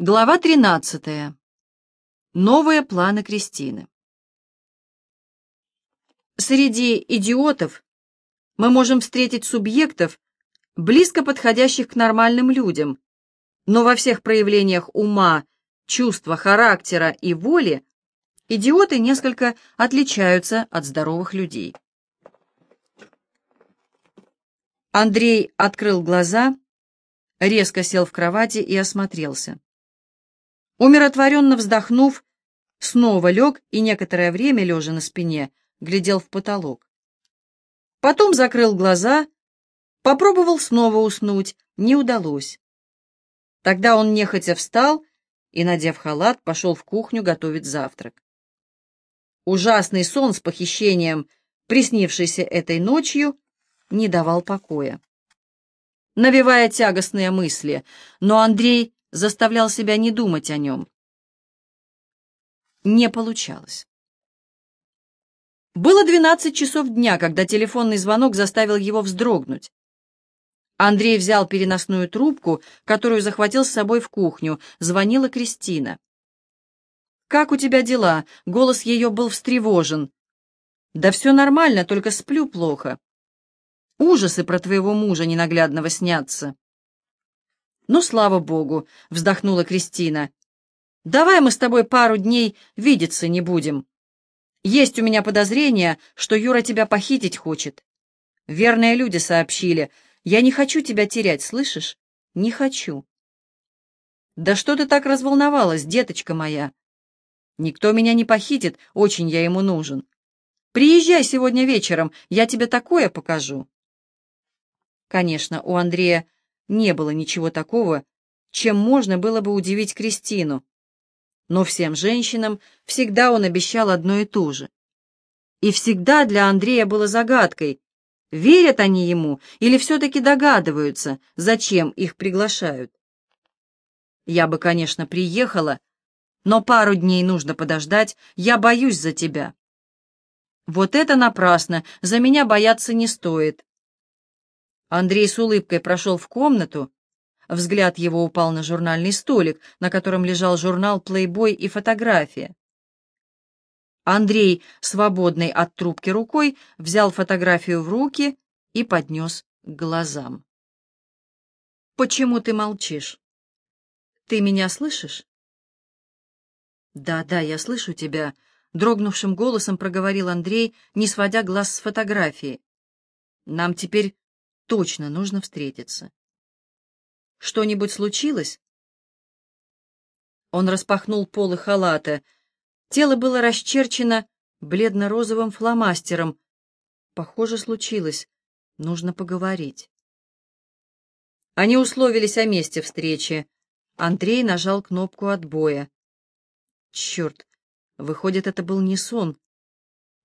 Глава 13. Новые планы Кристины. Среди идиотов мы можем встретить субъектов, близко подходящих к нормальным людям, но во всех проявлениях ума, чувства, характера и воли идиоты несколько отличаются от здоровых людей. Андрей открыл глаза, резко сел в кровати и осмотрелся. Умиротворенно вздохнув, снова лег и некоторое время, лежа на спине, глядел в потолок. Потом закрыл глаза, попробовал снова уснуть, не удалось. Тогда он нехотя встал и, надев халат, пошел в кухню готовить завтрак. Ужасный сон с похищением, приснившийся этой ночью, не давал покоя. Навевая тягостные мысли, но Андрей заставлял себя не думать о нем. Не получалось. Было двенадцать часов дня, когда телефонный звонок заставил его вздрогнуть. Андрей взял переносную трубку, которую захватил с собой в кухню. Звонила Кристина. «Как у тебя дела?» Голос ее был встревожен. «Да все нормально, только сплю плохо. Ужасы про твоего мужа ненаглядного снятся». «Ну, слава богу!» — вздохнула Кристина. «Давай мы с тобой пару дней видеться не будем. Есть у меня подозрение, что Юра тебя похитить хочет. Верные люди сообщили. Я не хочу тебя терять, слышишь? Не хочу». «Да что ты так разволновалась, деточка моя?» «Никто меня не похитит, очень я ему нужен. Приезжай сегодня вечером, я тебе такое покажу». Конечно, у Андрея не было ничего такого, чем можно было бы удивить Кристину. Но всем женщинам всегда он обещал одно и то же. И всегда для Андрея было загадкой, верят они ему или все-таки догадываются, зачем их приглашают. Я бы, конечно, приехала, но пару дней нужно подождать, я боюсь за тебя. Вот это напрасно, за меня бояться не стоит. Андрей с улыбкой прошел в комнату. Взгляд его упал на журнальный столик, на котором лежал журнал «Плейбой» и фотография. Андрей, свободный от трубки рукой, взял фотографию в руки и поднес к глазам. «Почему ты молчишь? Ты меня слышишь?» «Да, да, я слышу тебя», — дрогнувшим голосом проговорил Андрей, не сводя глаз с фотографии. «Нам теперь точно нужно встретиться. Что-нибудь случилось? Он распахнул полы халата. Тело было расчерчено бледно-розовым фломастером. Похоже, случилось. Нужно поговорить. Они условились о месте встречи. Андрей нажал кнопку отбоя. Черт, выходит, это был не сон.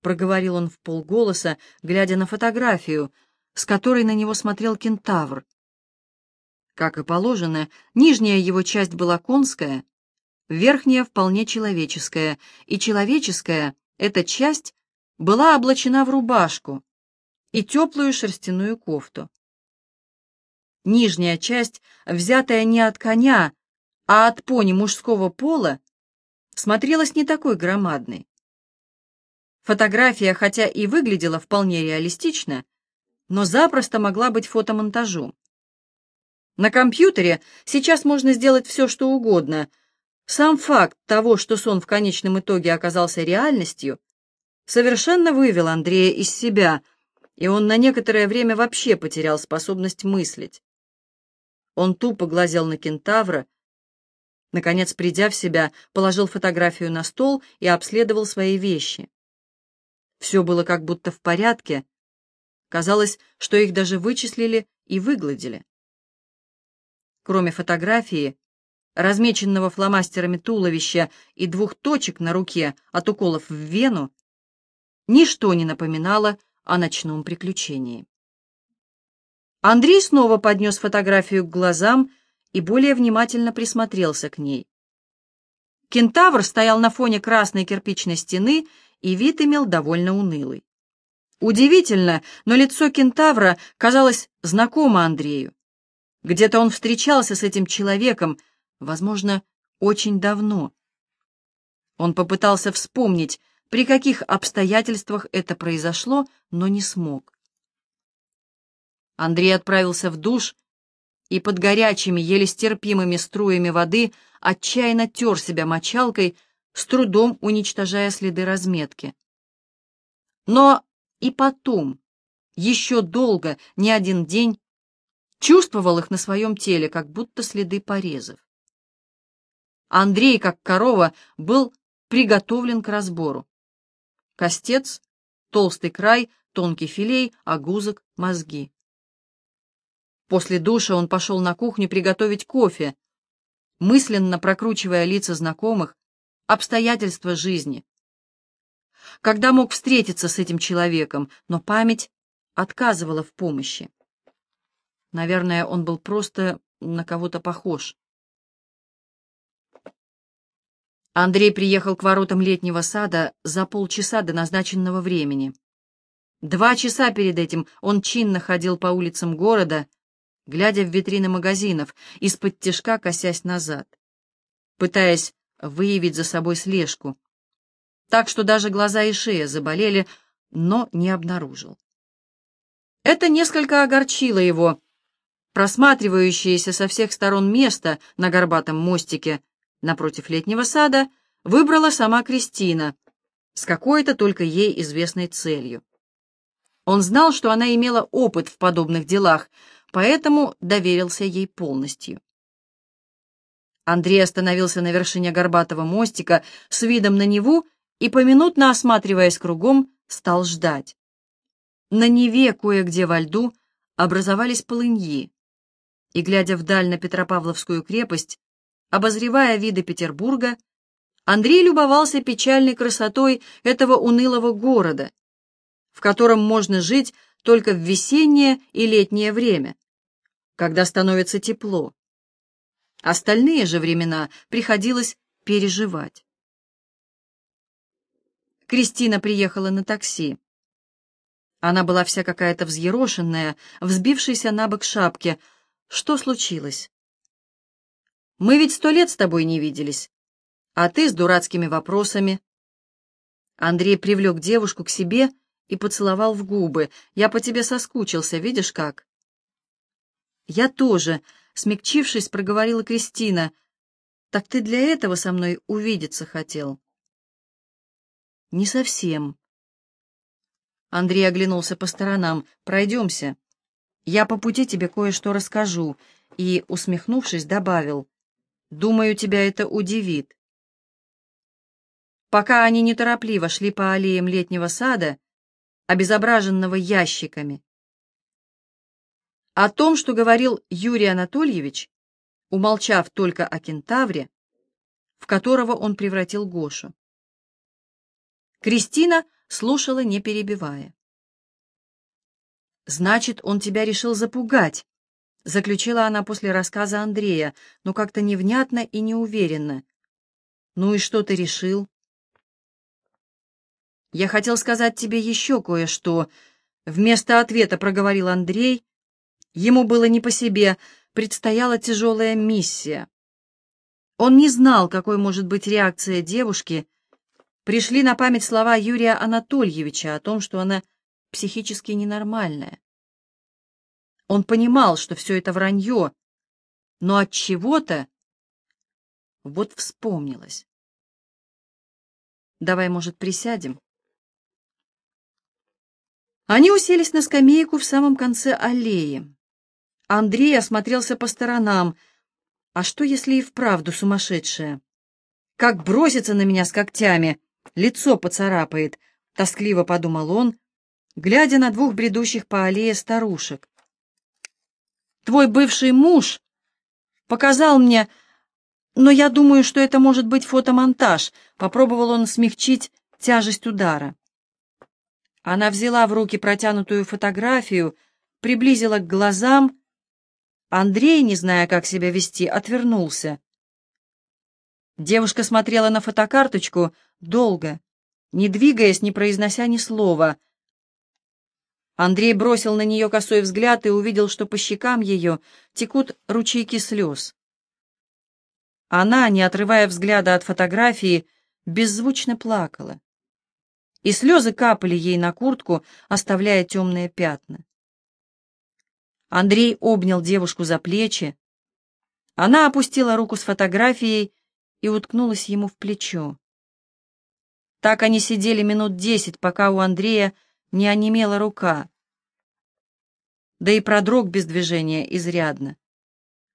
Проговорил он в полголоса, глядя на фотографию — с которой на него смотрел кентавр. Как и положено, нижняя его часть была конская, верхняя вполне человеческая, и человеческая, эта часть, была облачена в рубашку и теплую шерстяную кофту. Нижняя часть, взятая не от коня, а от пони мужского пола, смотрелась не такой громадной. Фотография, хотя и выглядела вполне реалистично, но запросто могла быть фотомонтажом. На компьютере сейчас можно сделать все, что угодно. Сам факт того, что сон в конечном итоге оказался реальностью, совершенно вывел Андрея из себя, и он на некоторое время вообще потерял способность мыслить. Он тупо глазел на кентавра, наконец, придя в себя, положил фотографию на стол и обследовал свои вещи. Все было как будто в порядке, Казалось, что их даже вычислили и выгладили. Кроме фотографии, размеченного фломастерами туловища и двух точек на руке от уколов в вену, ничто не напоминало о ночном приключении. Андрей снова поднес фотографию к глазам и более внимательно присмотрелся к ней. Кентавр стоял на фоне красной кирпичной стены, и вид имел довольно унылый. Удивительно, но лицо кентавра казалось знакомо Андрею. Где-то он встречался с этим человеком, возможно, очень давно. Он попытался вспомнить, при каких обстоятельствах это произошло, но не смог. Андрей отправился в душ и под горячими, еле стерпимыми струями воды отчаянно тер себя мочалкой, с трудом уничтожая следы разметки. Но и потом, еще долго, не один день, чувствовал их на своем теле, как будто следы порезов. Андрей, как корова, был приготовлен к разбору. Костец, толстый край, тонкий филей, огузок, мозги. После душа он пошел на кухню приготовить кофе, мысленно прокручивая лица знакомых, обстоятельства жизни. Когда мог встретиться с этим человеком, но память отказывала в помощи. Наверное, он был просто на кого-то похож. Андрей приехал к воротам летнего сада за полчаса до назначенного времени. Два часа перед этим он чинно ходил по улицам города, глядя в витрины магазинов, из-под тишка косясь назад, пытаясь выявить за собой слежку, так что даже глаза и шея заболели, но не обнаружил. Это несколько огорчило его, просматривающееся со всех сторон место на горбатом мостике напротив летнего сада выбрала сама Кристина с какой-то только ей известной целью. Он знал, что она имела опыт в подобных делах, поэтому доверился ей полностью. Андрей остановился на вершине горбатого мостика с видом на Неву и, поминутно осматриваясь кругом, стал ждать. На Неве кое-где во льду образовались полыньи, и, глядя вдаль на Петропавловскую крепость, обозревая виды Петербурга, Андрей любовался печальной красотой этого унылого города, в котором можно жить только в весеннее и летнее время, когда становится тепло. Остальные же времена приходилось переживать. Кристина приехала на такси. Она была вся какая-то взъерошенная, взбившаяся на бок шапки. Что случилось? Мы ведь сто лет с тобой не виделись, а ты с дурацкими вопросами. Андрей привлек девушку к себе и поцеловал в губы. Я по тебе соскучился, видишь как? Я тоже, смягчившись, проговорила Кристина. Так ты для этого со мной увидеться хотел? Не совсем. Андрей оглянулся по сторонам. Пройдемся. Я по пути тебе кое-что расскажу. И, усмехнувшись, добавил. Думаю, тебя это удивит. Пока они неторопливо шли по аллеям летнего сада, обезображенного ящиками, о том, что говорил Юрий Анатольевич, умолчав только о кентавре, в которого он превратил Гошу. Кристина слушала, не перебивая. «Значит, он тебя решил запугать», — заключила она после рассказа Андрея, но как-то невнятно и неуверенно. «Ну и что ты решил?» «Я хотел сказать тебе еще кое-что», — вместо ответа проговорил Андрей. Ему было не по себе, предстояла тяжелая миссия. Он не знал, какой может быть реакция девушки. Пришли на память слова Юрия Анатольевича о том, что она психически ненормальная. Он понимал, что все это вранье, но от чего-то вот вспомнилось. Давай, может, присядем? Они уселись на скамейку в самом конце аллеи. Андрей осмотрелся по сторонам. А что, если и вправду сумасшедшая? Как бросится на меня с когтями, лицо поцарапает, — тоскливо подумал он, глядя на двух бредущих по аллее старушек. Твой бывший муж показал мне, но я думаю, что это может быть фотомонтаж. Попробовал он смягчить тяжесть удара. Она взяла в руки протянутую фотографию, приблизила к глазам. Андрей, не зная, как себя вести, отвернулся. Девушка смотрела на фотокарточку долго, не двигаясь, не произнося ни слова — Андрей бросил на нее косой взгляд и увидел, что по щекам ее текут ручейки слез. Она, не отрывая взгляда от фотографии, беззвучно плакала. И слезы капали ей на куртку, оставляя темные пятна. Андрей обнял девушку за плечи. Она опустила руку с фотографией и уткнулась ему в плечо. Так они сидели минут десять, пока у Андрея не онемела рука. Да и продрог без движения изрядно.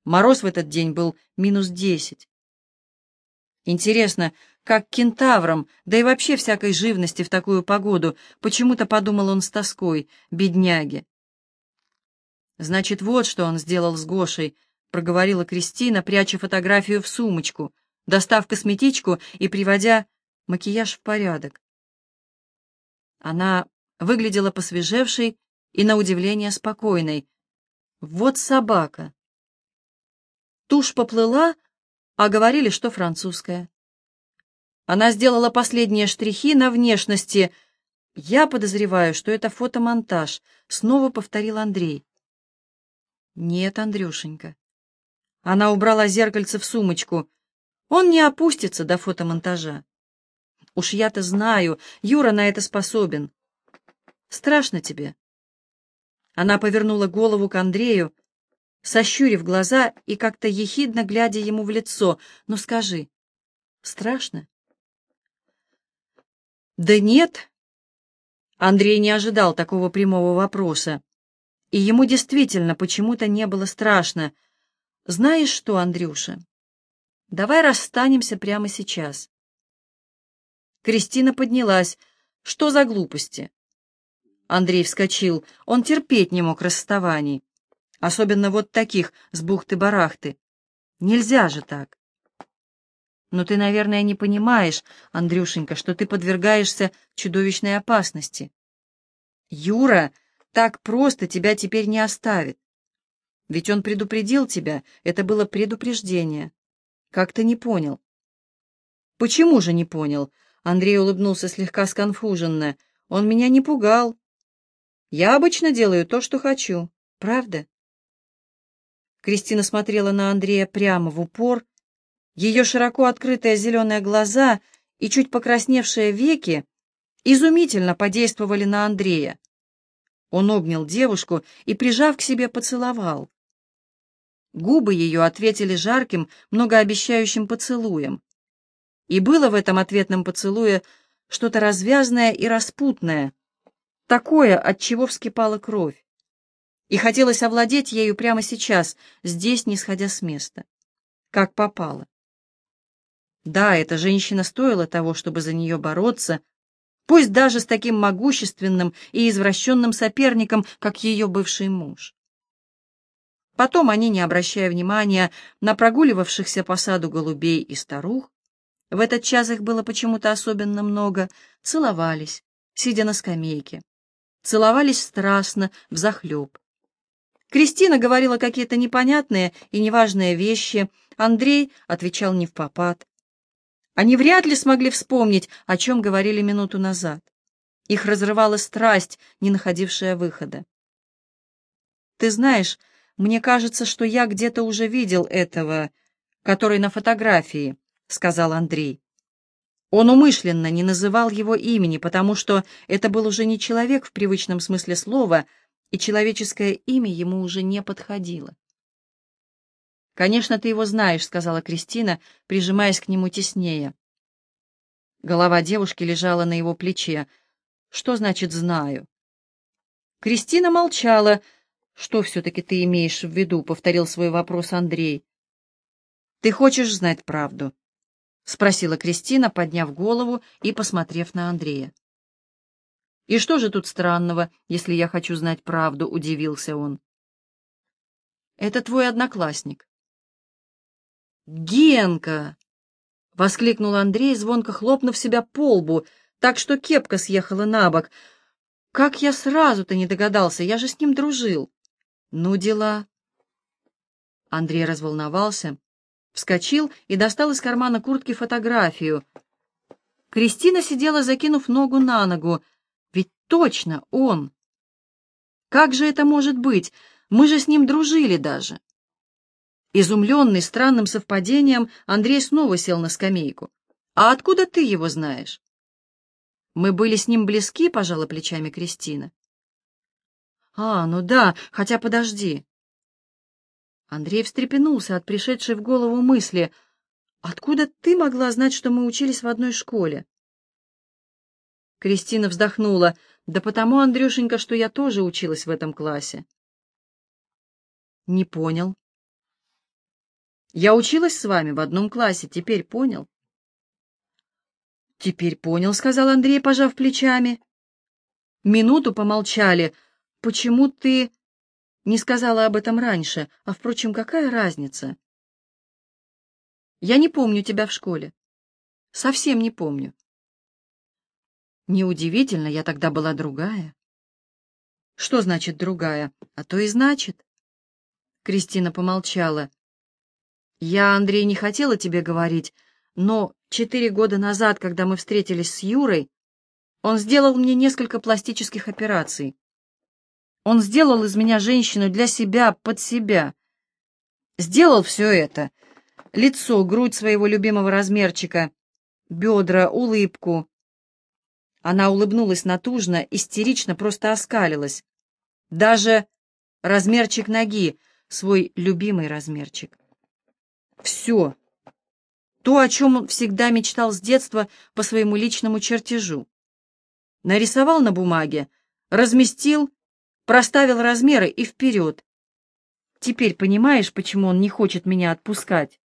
Мороз в этот день был минус десять. Интересно, как кентаврам, да и вообще всякой живности в такую погоду, почему-то подумал он с тоской, бедняги. Значит, вот что он сделал с Гошей, проговорила Кристина, пряча фотографию в сумочку, достав косметичку и приводя макияж в порядок. Она выглядела посвежевшей и, на удивление, спокойной. Вот собака. Тушь поплыла, а говорили, что французская. Она сделала последние штрихи на внешности. Я подозреваю, что это фотомонтаж, снова повторил Андрей. Нет, Андрюшенька. Она убрала зеркальце в сумочку. Он не опустится до фотомонтажа. Уж я-то знаю, Юра на это способен. Страшно тебе? Она повернула голову к Андрею, сощурив глаза и как-то ехидно глядя ему в лицо. «Ну скажи, страшно?» «Да нет». Андрей не ожидал такого прямого вопроса. И ему действительно почему-то не было страшно. «Знаешь что, Андрюша, давай расстанемся прямо сейчас». Кристина поднялась. «Что за глупости?» Андрей вскочил. Он терпеть не мог расставаний. Особенно вот таких, с бухты-барахты. Нельзя же так. Но ты, наверное, не понимаешь, Андрюшенька, что ты подвергаешься чудовищной опасности. Юра так просто тебя теперь не оставит. Ведь он предупредил тебя, это было предупреждение. Как ты не понял? Почему же не понял? Андрей улыбнулся слегка сконфуженно. Он меня не пугал. Я обычно делаю то, что хочу. Правда? Кристина смотрела на Андрея прямо в упор. Ее широко открытые зеленые глаза и чуть покрасневшие веки изумительно подействовали на Андрея. Он обнял девушку и, прижав к себе, поцеловал. Губы ее ответили жарким, многообещающим поцелуем. И было в этом ответном поцелуе что-то развязное и распутное, такое, от чего вскипала кровь. И хотелось овладеть ею прямо сейчас, здесь, не сходя с места. Как попало. Да, эта женщина стоила того, чтобы за нее бороться, пусть даже с таким могущественным и извращенным соперником, как ее бывший муж. Потом они, не обращая внимания на прогуливавшихся по саду голубей и старух, в этот час их было почему-то особенно много, целовались, сидя на скамейке. Целовались страстно, взахлеб. Кристина говорила какие-то непонятные и неважные вещи, Андрей отвечал не в попад. Они вряд ли смогли вспомнить, о чем говорили минуту назад. Их разрывала страсть, не находившая выхода. «Ты знаешь, мне кажется, что я где-то уже видел этого, который на фотографии», — сказал Андрей. Он умышленно не называл его имени, потому что это был уже не человек в привычном смысле слова, и человеческое имя ему уже не подходило. «Конечно, ты его знаешь», — сказала Кристина, прижимаясь к нему теснее. Голова девушки лежала на его плече. «Что значит «знаю»?» Кристина молчала. «Что все-таки ты имеешь в виду?» — повторил свой вопрос Андрей. «Ты хочешь знать правду?» — спросила Кристина, подняв голову и посмотрев на Андрея. «И что же тут странного, если я хочу знать правду?» — удивился он. «Это твой одноклассник». «Генка!» — воскликнул Андрей, звонко хлопнув себя по лбу, так что кепка съехала на бок. «Как я сразу-то не догадался, я же с ним дружил!» «Ну, дела!» Андрей разволновался, вскочил и достал из кармана куртки фотографию. Кристина сидела, закинув ногу на ногу, Точно, он. Как же это может быть? Мы же с ним дружили даже. Изумленный странным совпадением, Андрей снова сел на скамейку. «А откуда ты его знаешь?» «Мы были с ним близки», — пожала плечами Кристина. «А, ну да, хотя подожди». Андрей встрепенулся от пришедшей в голову мысли. «Откуда ты могла знать, что мы учились в одной школе?» Кристина вздохнула. «Да потому, Андрюшенька, что я тоже училась в этом классе». «Не понял». Я училась с вами в одном классе, теперь понял? Теперь понял, сказал Андрей, пожав плечами. Минуту помолчали. Почему ты не сказала об этом раньше? А, впрочем, какая разница? Я не помню тебя в школе. Совсем не помню. Неудивительно, я тогда была другая. Что значит другая? А то и значит. Кристина помолчала. Я, Андрей, не хотела тебе говорить, но четыре года назад, когда мы встретились с Юрой, он сделал мне несколько пластических операций. Он сделал из меня женщину для себя, под себя. Сделал все это. Лицо, грудь своего любимого размерчика, бедра, улыбку. Она улыбнулась натужно, истерично, просто оскалилась. Даже размерчик ноги, свой любимый размерчик. Все. То, о чем он всегда мечтал с детства по своему личному чертежу. Нарисовал на бумаге, разместил, проставил размеры и вперед. Теперь понимаешь, почему он не хочет меня отпускать?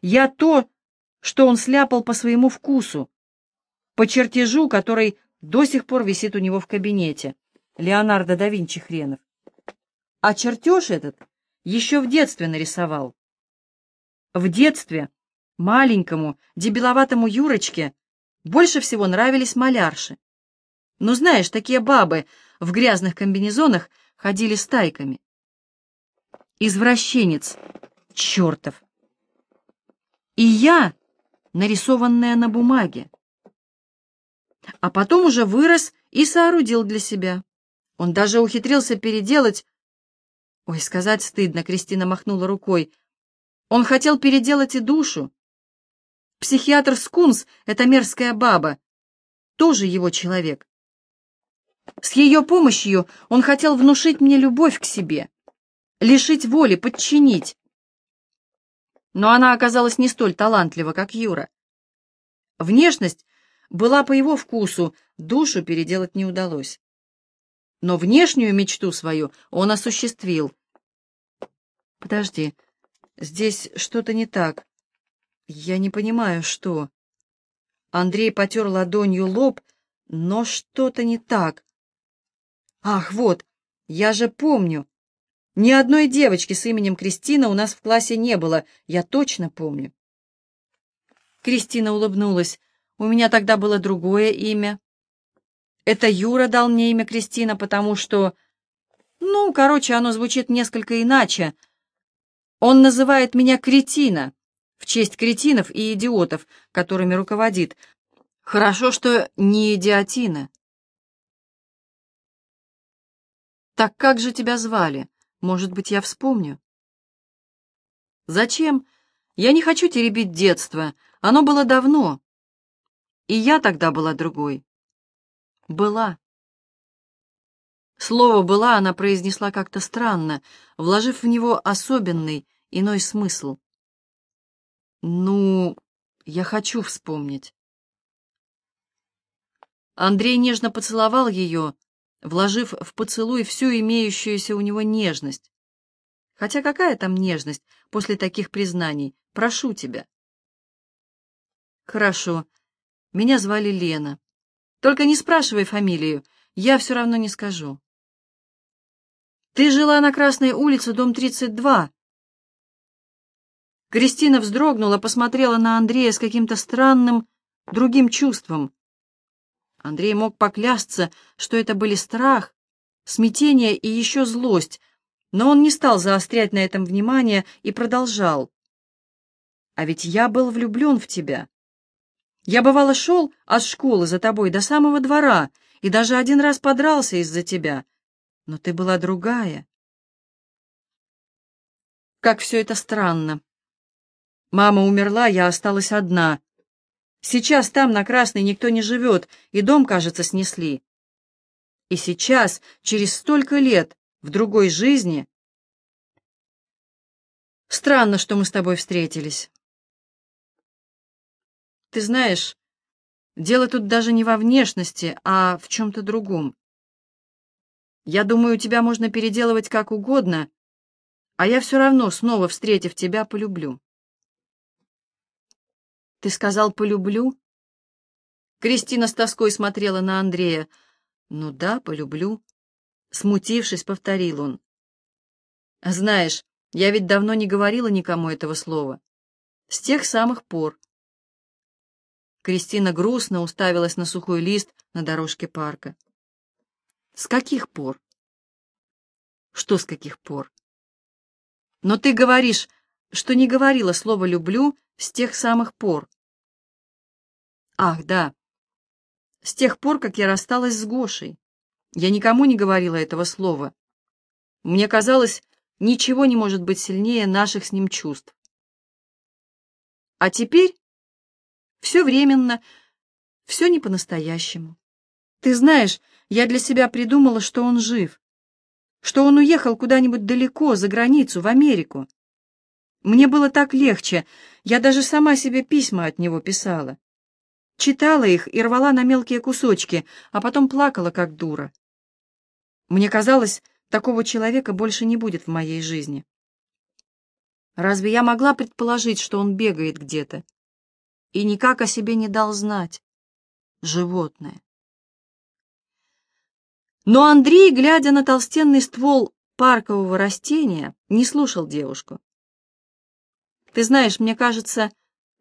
Я то, что он сляпал по своему вкусу, по чертежу, который до сих пор висит у него в кабинете. Леонардо да Винчи хренов. А чертеж этот еще в детстве нарисовал. В детстве маленькому, дебиловатому Юрочке больше всего нравились малярши. Ну, знаешь, такие бабы в грязных комбинезонах ходили стайками. Извращенец, чертов. И я, нарисованная на бумаге. А потом уже вырос и соорудил для себя. Он даже ухитрился переделать... Ой, сказать стыдно, Кристина махнула рукой. Он хотел переделать и душу. Психиатр Скунс, эта мерзкая баба, тоже его человек. С ее помощью он хотел внушить мне любовь к себе, лишить воли, подчинить. Но она оказалась не столь талантлива, как Юра. Внешность была по его вкусу, душу переделать не удалось. Но внешнюю мечту свою он осуществил. Подожди, Здесь что-то не так. Я не понимаю, что. Андрей потер ладонью лоб, но что-то не так. Ах, вот, я же помню. Ни одной девочки с именем Кристина у нас в классе не было, я точно помню. Кристина улыбнулась. У меня тогда было другое имя. Это Юра дал мне имя Кристина, потому что... Ну, короче, оно звучит несколько иначе — он называет меня кретина, в честь кретинов и идиотов, которыми руководит. Хорошо, что не идиотина. Так как же тебя звали? Может быть, я вспомню? Зачем? Я не хочу теребить детство. Оно было давно. И я тогда была другой. Была. Слово «была» она произнесла как-то странно, вложив в него особенный, иной смысл. «Ну, я хочу вспомнить». Андрей нежно поцеловал ее, вложив в поцелуй всю имеющуюся у него нежность. Хотя какая там нежность после таких признаний? Прошу тебя. Хорошо. Меня звали Лена. Только не спрашивай фамилию, я все равно не скажу. Ты жила на Красной улице, дом 32. Кристина вздрогнула, посмотрела на Андрея с каким-то странным, другим чувством. Андрей мог поклясться, что это были страх, смятение и еще злость, но он не стал заострять на этом внимание и продолжал. «А ведь я был влюблен в тебя. Я, бывало, шел от школы за тобой до самого двора и даже один раз подрался из-за тебя, но ты была другая. Как все это странно. Мама умерла, я осталась одна. Сейчас там, на Красной, никто не живет, и дом, кажется, снесли. И сейчас, через столько лет, в другой жизни... Странно, что мы с тобой встретились. Ты знаешь, дело тут даже не во внешности, а в чем-то другом. Я думаю, тебя можно переделывать как угодно, а я все равно, снова встретив тебя, полюблю. Ты сказал «полюблю»? Кристина с тоской смотрела на Андрея. Ну да, полюблю. Смутившись, повторил он. Знаешь, я ведь давно не говорила никому этого слова. С тех самых пор. Кристина грустно уставилась на сухой лист на дорожке парка. С каких пор? Что с каких пор? Но ты говоришь, что не говорила слово «люблю» с тех самых пор. Ах, да. С тех пор, как я рассталась с Гошей. Я никому не говорила этого слова. Мне казалось, ничего не может быть сильнее наших с ним чувств. А теперь все временно, все не по-настоящему. Ты знаешь, я для себя придумала, что он жив, что он уехал куда-нибудь далеко, за границу, в Америку. Мне было так легче, я даже сама себе письма от него писала. Читала их и рвала на мелкие кусочки, а потом плакала, как дура. Мне казалось, такого человека больше не будет в моей жизни. Разве я могла предположить, что он бегает где-то? И никак о себе не дал знать. Животное. Но Андрей, глядя на толстенный ствол паркового растения, не слушал девушку. «Ты знаешь, мне кажется,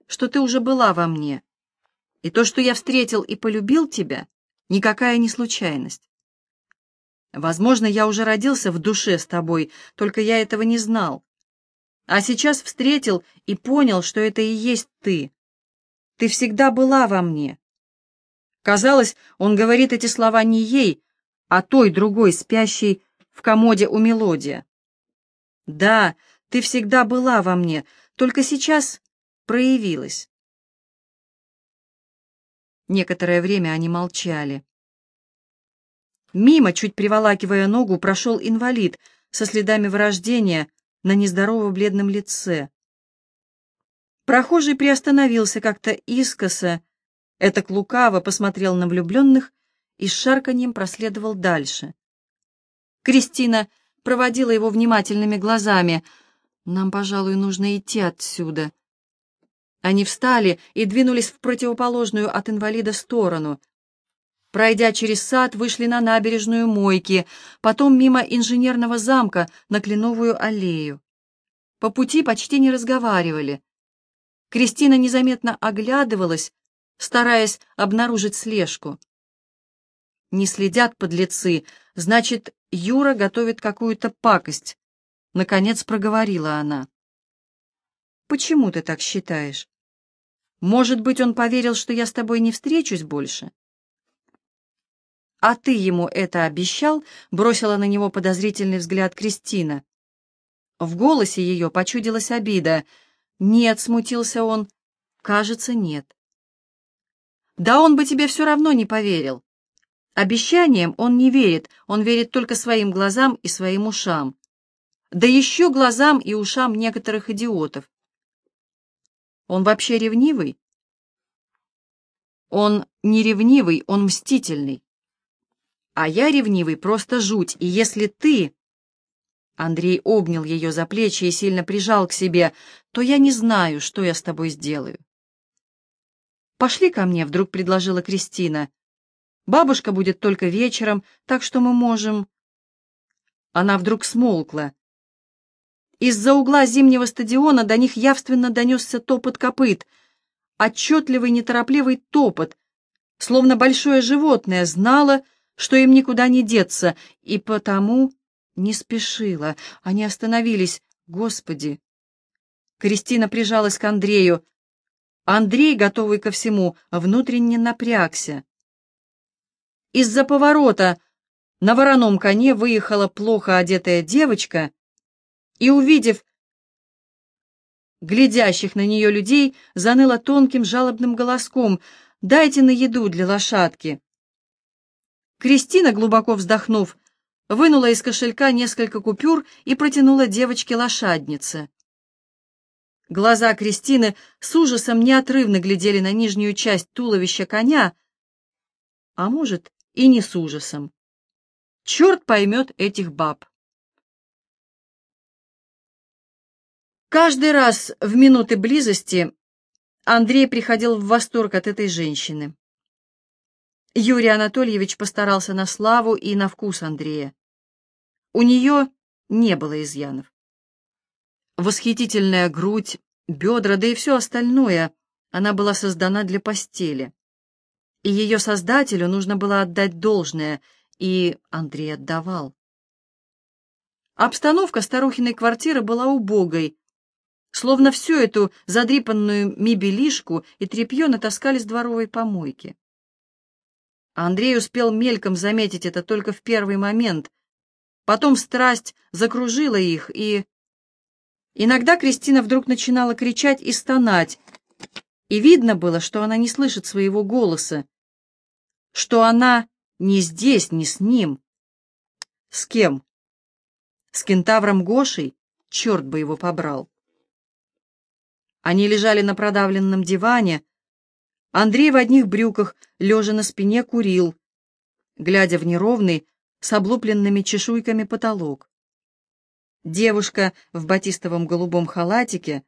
что ты уже была во мне, и то, что я встретил и полюбил тебя, никакая не случайность. Возможно, я уже родился в душе с тобой, только я этого не знал. А сейчас встретил и понял, что это и есть ты. Ты всегда была во мне. Казалось, он говорит эти слова не ей, а той другой, спящей в комоде у мелодия. Да, ты всегда была во мне, только сейчас проявилась. Некоторое время они молчали. Мимо, чуть приволакивая ногу, прошел инвалид со следами вырождения на нездорово бледном лице. Прохожий приостановился как-то искоса, это лукаво посмотрел на влюбленных и с шарканьем проследовал дальше. Кристина проводила его внимательными глазами. «Нам, пожалуй, нужно идти отсюда». Они встали и двинулись в противоположную от инвалида сторону. Пройдя через сад, вышли на набережную Мойки, потом мимо инженерного замка на Кленовую аллею. По пути почти не разговаривали. Кристина незаметно оглядывалась, стараясь обнаружить слежку. Не следят подлецы, значит, Юра готовит какую-то пакость. Наконец проговорила она. Почему ты так считаешь? Может быть, он поверил, что я с тобой не встречусь больше? А ты ему это обещал? Бросила на него подозрительный взгляд Кристина. В голосе ее почудилась обида. Нет, смутился он. Кажется, нет. Да он бы тебе все равно не поверил. Обещаниям он не верит, он верит только своим глазам и своим ушам. Да еще глазам и ушам некоторых идиотов. Он вообще ревнивый? Он не ревнивый, он мстительный. А я ревнивый просто жуть, и если ты... Андрей обнял ее за плечи и сильно прижал к себе, то я не знаю, что я с тобой сделаю. «Пошли ко мне», — вдруг предложила Кристина. Бабушка будет только вечером, так что мы можем...» Она вдруг смолкла. Из-за угла зимнего стадиона до них явственно донесся топот копыт, отчетливый неторопливый топот, словно большое животное знало, что им никуда не деться, и потому не спешила. Они остановились. Господи! Кристина прижалась к Андрею. Андрей, готовый ко всему, внутренне напрягся. Из-за поворота на вороном коне выехала плохо одетая девочка и, увидев глядящих на нее людей заныла тонким жалобным голоском «Дайте на еду для лошадки». Кристина, глубоко вздохнув, вынула из кошелька несколько купюр и протянула девочке-лошаднице. Глаза Кристины с ужасом неотрывно глядели на нижнюю часть туловища коня, а может, и не с ужасом. Черт поймет этих баб. Каждый раз в минуты близости Андрей приходил в восторг от этой женщины. Юрий Анатольевич постарался на славу и на вкус Андрея. У нее не было изъянов. Восхитительная грудь, бедра, да и все остальное, она была создана для постели. И ее создателю нужно было отдать должное, и Андрей отдавал. Обстановка старухиной квартиры была убогой, Словно всю эту задрипанную мебелишку и тряпье натаскали с дворовой помойки. Андрей успел мельком заметить это только в первый момент. Потом страсть закружила их, и... Иногда Кристина вдруг начинала кричать и стонать, и видно было, что она не слышит своего голоса, что она не здесь, не с ним. С кем? С кентавром Гошей? Черт бы его побрал. Они лежали на продавленном диване. Андрей в одних брюках, лежа на спине, курил, глядя в неровный, с облупленными чешуйками потолок. Девушка в батистовом голубом халатике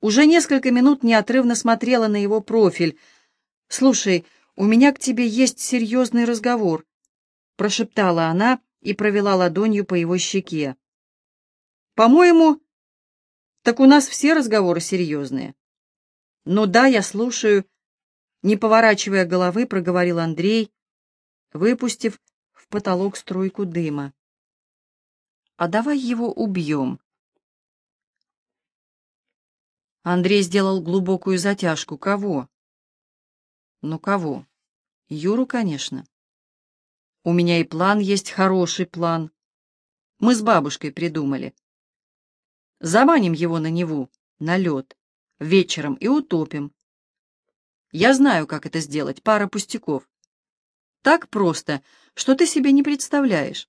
уже несколько минут неотрывно смотрела на его профиль. «Слушай, у меня к тебе есть серьезный разговор», — прошептала она и провела ладонью по его щеке. «По-моему, так у нас все разговоры серьезные. Ну да, я слушаю. Не поворачивая головы, проговорил Андрей, выпустив в потолок струйку дыма. А давай его убьем. Андрей сделал глубокую затяжку. Кого? Ну кого? Юру, конечно. У меня и план есть, хороший план. Мы с бабушкой придумали. Заманим его на Неву, на лед, вечером и утопим. Я знаю, как это сделать, пара пустяков. Так просто, что ты себе не представляешь.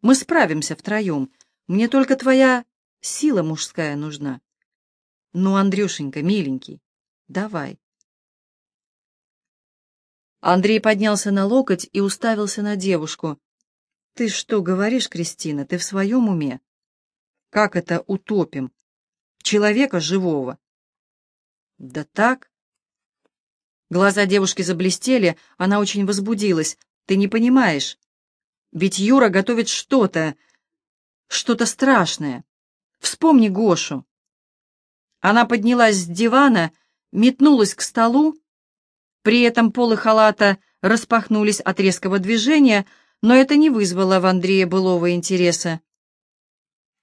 Мы справимся втроем, мне только твоя сила мужская нужна. Ну, Андрюшенька, миленький, давай. Андрей поднялся на локоть и уставился на девушку. «Ты что говоришь, Кристина, ты в своем уме? Как это утопим? Человека живого. Да так. Глаза девушки заблестели, она очень возбудилась. Ты не понимаешь. Ведь Юра готовит что-то, что-то страшное. Вспомни Гошу. Она поднялась с дивана, метнулась к столу. При этом полы халата распахнулись от резкого движения, но это не вызвало в Андрея былого интереса.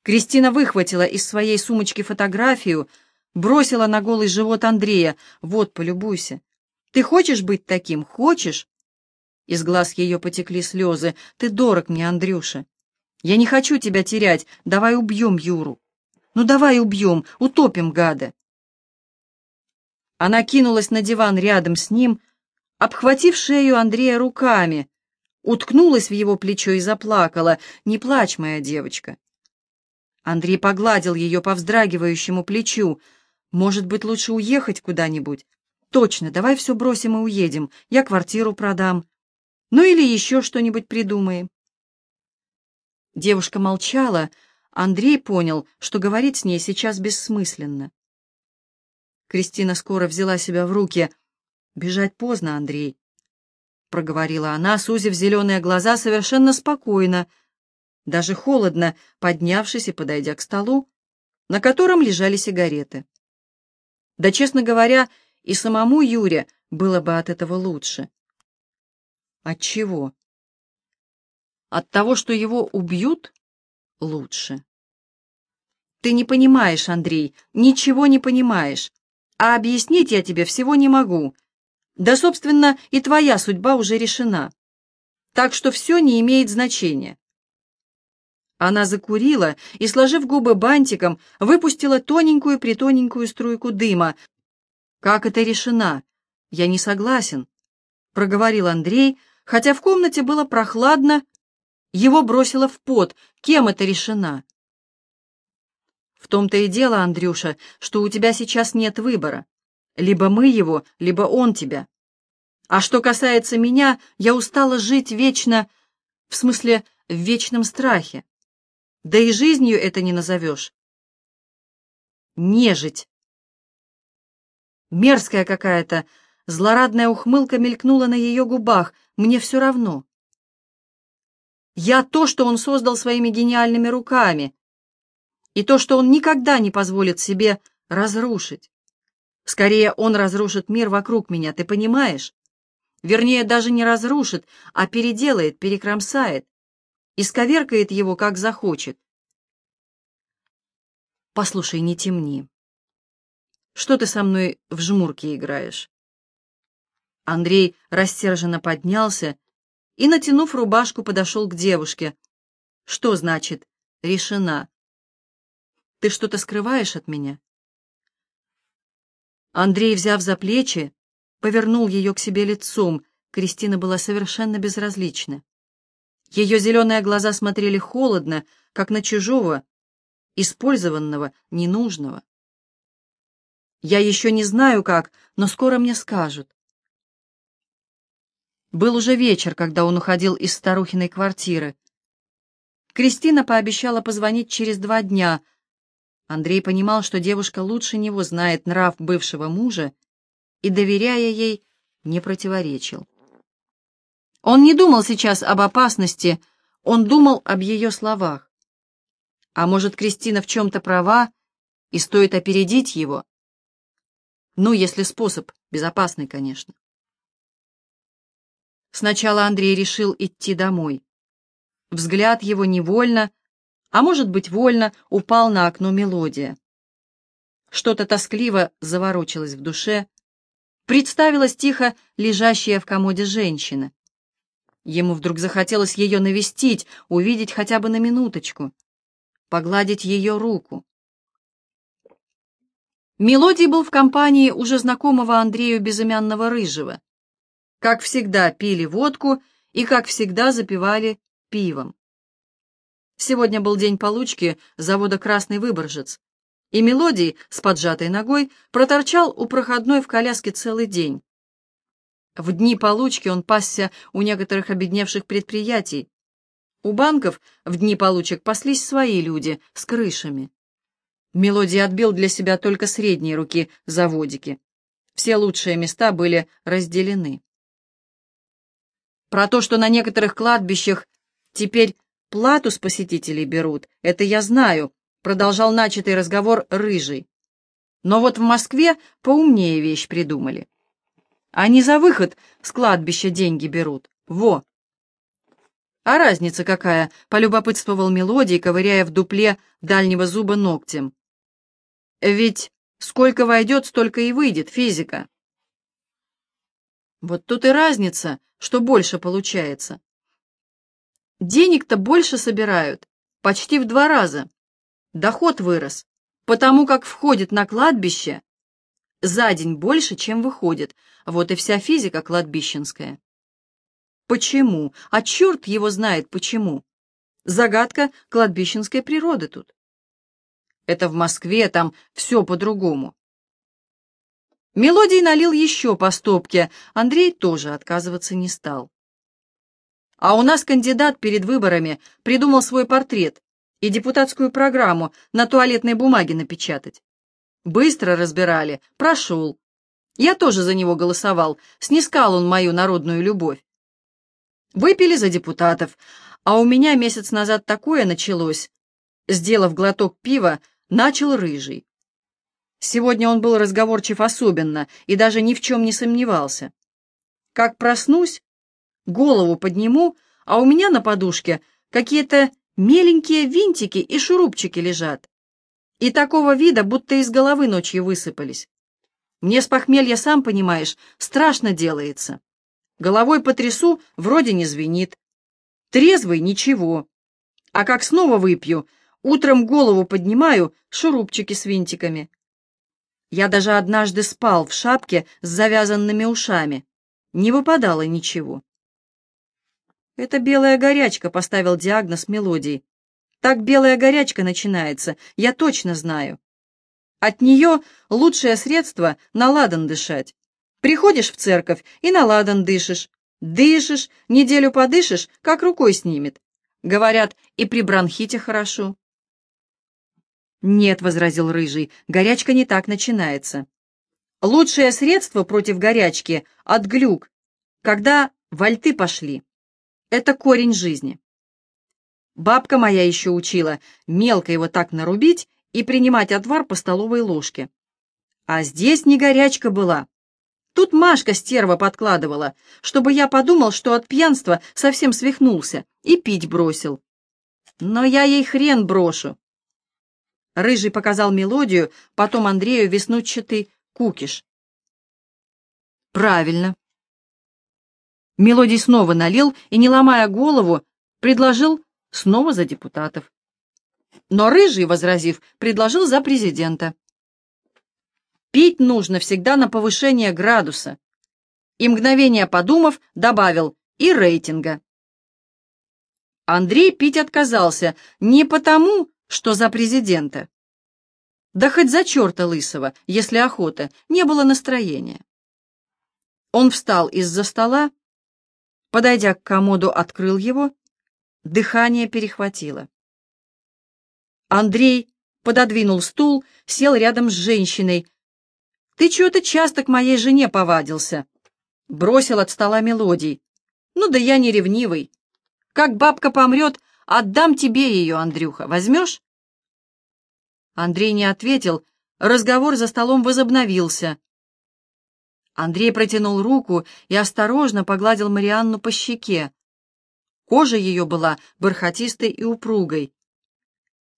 Кристина выхватила из своей сумочки фотографию, бросила на голый живот Андрея. «Вот, полюбуйся. Ты хочешь быть таким? Хочешь?» Из глаз ее потекли слезы. «Ты дорог мне, Андрюша. Я не хочу тебя терять. Давай убьем Юру. Ну давай убьем, утопим гада». Она кинулась на диван рядом с ним, обхватив шею Андрея руками, уткнулась в его плечо и заплакала. «Не плачь, моя девочка. Андрей погладил ее по вздрагивающему плечу. «Может быть, лучше уехать куда-нибудь? Точно, давай все бросим и уедем. Я квартиру продам. Ну или еще что-нибудь придумаем». Девушка молчала. Андрей понял, что говорить с ней сейчас бессмысленно. Кристина скоро взяла себя в руки. «Бежать поздно, Андрей», — проговорила она, сузив зеленые глаза совершенно спокойно, — даже холодно, поднявшись и подойдя к столу, на котором лежали сигареты. Да, честно говоря, и самому Юре было бы от этого лучше. От чего? От того, что его убьют, лучше. Ты не понимаешь, Андрей, ничего не понимаешь. А объяснить я тебе всего не могу. Да, собственно, и твоя судьба уже решена. Так что все не имеет значения. Она закурила и, сложив губы бантиком, выпустила тоненькую-притоненькую струйку дыма. «Как это решено? Я не согласен», — проговорил Андрей, хотя в комнате было прохладно, его бросило в пот. Кем это решено? В том-то и дело, Андрюша, что у тебя сейчас нет выбора. Либо мы его, либо он тебя. А что касается меня, я устала жить вечно, в смысле, в вечном страхе. Да и жизнью это не назовешь. Нежить. Мерзкая какая-то, злорадная ухмылка мелькнула на ее губах. Мне все равно. Я то, что он создал своими гениальными руками, и то, что он никогда не позволит себе разрушить. Скорее, он разрушит мир вокруг меня, ты понимаешь? Вернее, даже не разрушит, а переделает, перекромсает, исковеркает его, как захочет. Послушай, не темни. Что ты со мной в жмурки играешь? Андрей рассерженно поднялся и, натянув рубашку, подошел к девушке. Что значит «решена»? Ты что-то скрываешь от меня? Андрей, взяв за плечи, повернул ее к себе лицом. Кристина была совершенно безразлична. Ее зеленые глаза смотрели холодно, как на чужого, использованного, ненужного. Я еще не знаю как, но скоро мне скажут. Был уже вечер, когда он уходил из старухиной квартиры. Кристина пообещала позвонить через два дня. Андрей понимал, что девушка лучше него знает нрав бывшего мужа и, доверяя ей, не противоречил. Он не думал сейчас об опасности, он думал об ее словах. А может, Кристина в чем-то права, и стоит опередить его? Ну, если способ безопасный, конечно. Сначала Андрей решил идти домой. Взгляд его невольно, а может быть вольно, упал на окно мелодия. Что-то тоскливо заворочилось в душе, представилась тихо лежащая в комоде женщина. Ему вдруг захотелось ее навестить, увидеть хотя бы на минуточку, погладить ее руку. Мелодий был в компании уже знакомого Андрею безымянного рыжего. Как всегда, пили водку и, как всегда, запивали пивом. Сегодня был день получки завода «Красный Выборжец», и Мелодий с поджатой ногой проторчал у проходной в коляске целый день. В дни получки он пасся у некоторых обедневших предприятий. У банков в дни получек паслись свои люди с крышами. Мелодий отбил для себя только средние руки заводики. Все лучшие места были разделены. Про то, что на некоторых кладбищах теперь плату с посетителей берут, это я знаю, продолжал начатый разговор Рыжий. Но вот в Москве поумнее вещь придумали. Они за выход с кладбища деньги берут. Во! А разница какая, полюбопытствовал мелодий, ковыряя в дупле дальнего зуба ногтем. Ведь сколько войдет, столько и выйдет, физика. Вот тут и разница, что больше получается. Денег-то больше собирают, почти в два раза. Доход вырос, потому как входит на кладбище за день больше, чем выходит. Вот и вся физика кладбищенская. Почему? А черт его знает почему. Загадка кладбищенской природы тут. Это в Москве, там все по-другому. Мелодий налил еще по стопке, Андрей тоже отказываться не стал. А у нас кандидат перед выборами придумал свой портрет и депутатскую программу на туалетной бумаге напечатать. Быстро разбирали, прошел. Я тоже за него голосовал, снискал он мою народную любовь. Выпили за депутатов, а у меня месяц назад такое началось. Сделав глоток пива, начал рыжий. Сегодня он был разговорчив особенно и даже ни в чем не сомневался. Как проснусь, голову подниму, а у меня на подушке какие-то меленькие винтики и шурупчики лежат. И такого вида, будто из головы ночью высыпались. Мне с похмелья, сам понимаешь, страшно делается. Головой потрясу, вроде не звенит. Трезвый — ничего. А как снова выпью, утром голову поднимаю, шурупчики с винтиками. Я даже однажды спал в шапке с завязанными ушами. Не выпадало ничего. «Это белая горячка», — поставил диагноз мелодии. «Так белая горячка начинается, я точно знаю. От нее лучшее средство — на ладан дышать. Приходишь в церковь и на ладан дышишь. Дышишь, неделю подышишь, как рукой снимет. Говорят, и при бронхите хорошо. «Нет», — возразил Рыжий, — «горячка не так начинается. Лучшее средство против горячки — от глюк, когда вальты пошли. Это корень жизни. Бабка моя еще учила мелко его так нарубить и принимать отвар по столовой ложке. А здесь не горячка была. Тут Машка стерва подкладывала, чтобы я подумал, что от пьянства совсем свихнулся и пить бросил. Но я ей хрен брошу. Рыжий показал мелодию, потом Андрею веснучатый кукиш. Правильно. Мелодий снова налил и, не ломая голову, предложил снова за депутатов. Но Рыжий, возразив, предложил за президента. Пить нужно всегда на повышение градуса. И мгновение подумав, добавил и рейтинга. Андрей пить отказался не потому, что за президента. Да хоть за черта лысого, если охота, не было настроения. Он встал из-за стола, подойдя к комоду, открыл его, дыхание перехватило. Андрей пододвинул стул, сел рядом с женщиной. «Ты чего-то часто к моей жене повадился?» Бросил от стола мелодий. «Ну да я не ревнивый. Как бабка помрет, отдам тебе ее, Андрюха. Возьмешь?» Андрей не ответил, разговор за столом возобновился. Андрей протянул руку и осторожно погладил Марианну по щеке. Кожа ее была бархатистой и упругой.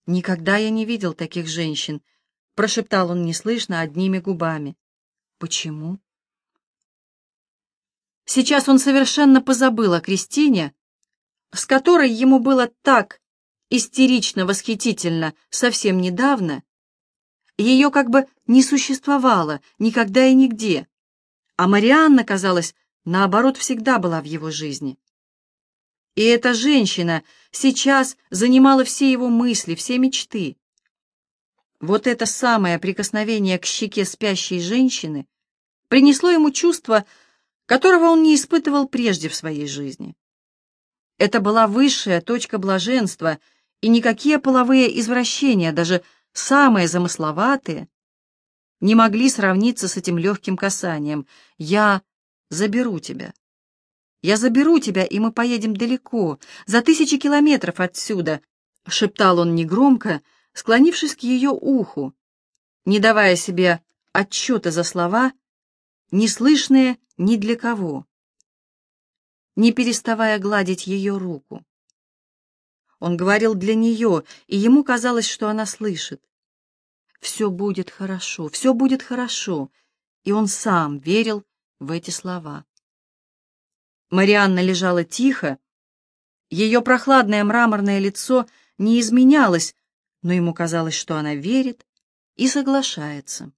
«Никогда я не видел таких женщин», — прошептал он неслышно одними губами. «Почему?» Сейчас он совершенно позабыл о Кристине, с которой ему было так истерично восхитительно совсем недавно, ее как бы не существовало никогда и нигде, а Марианна, казалось, наоборот, всегда была в его жизни. И эта женщина сейчас занимала все его мысли, все мечты. Вот это самое прикосновение к щеке спящей женщины принесло ему чувство, которого он не испытывал прежде в своей жизни. Это была высшая точка блаженства, и никакие половые извращения, даже самые замысловатые, не могли сравниться с этим легким касанием. «Я заберу тебя». Я заберу тебя, и мы поедем далеко, за тысячи километров отсюда», — шептал он негромко, склонившись к ее уху, не давая себе отчета за слова, неслышные ни для кого, не переставая гладить ее руку. Он говорил для нее, и ему казалось, что она слышит. «Все будет хорошо, все будет хорошо», и он сам верил в эти слова. Марианна лежала тихо. Ее прохладное мраморное лицо не изменялось, но ему казалось, что она верит и соглашается.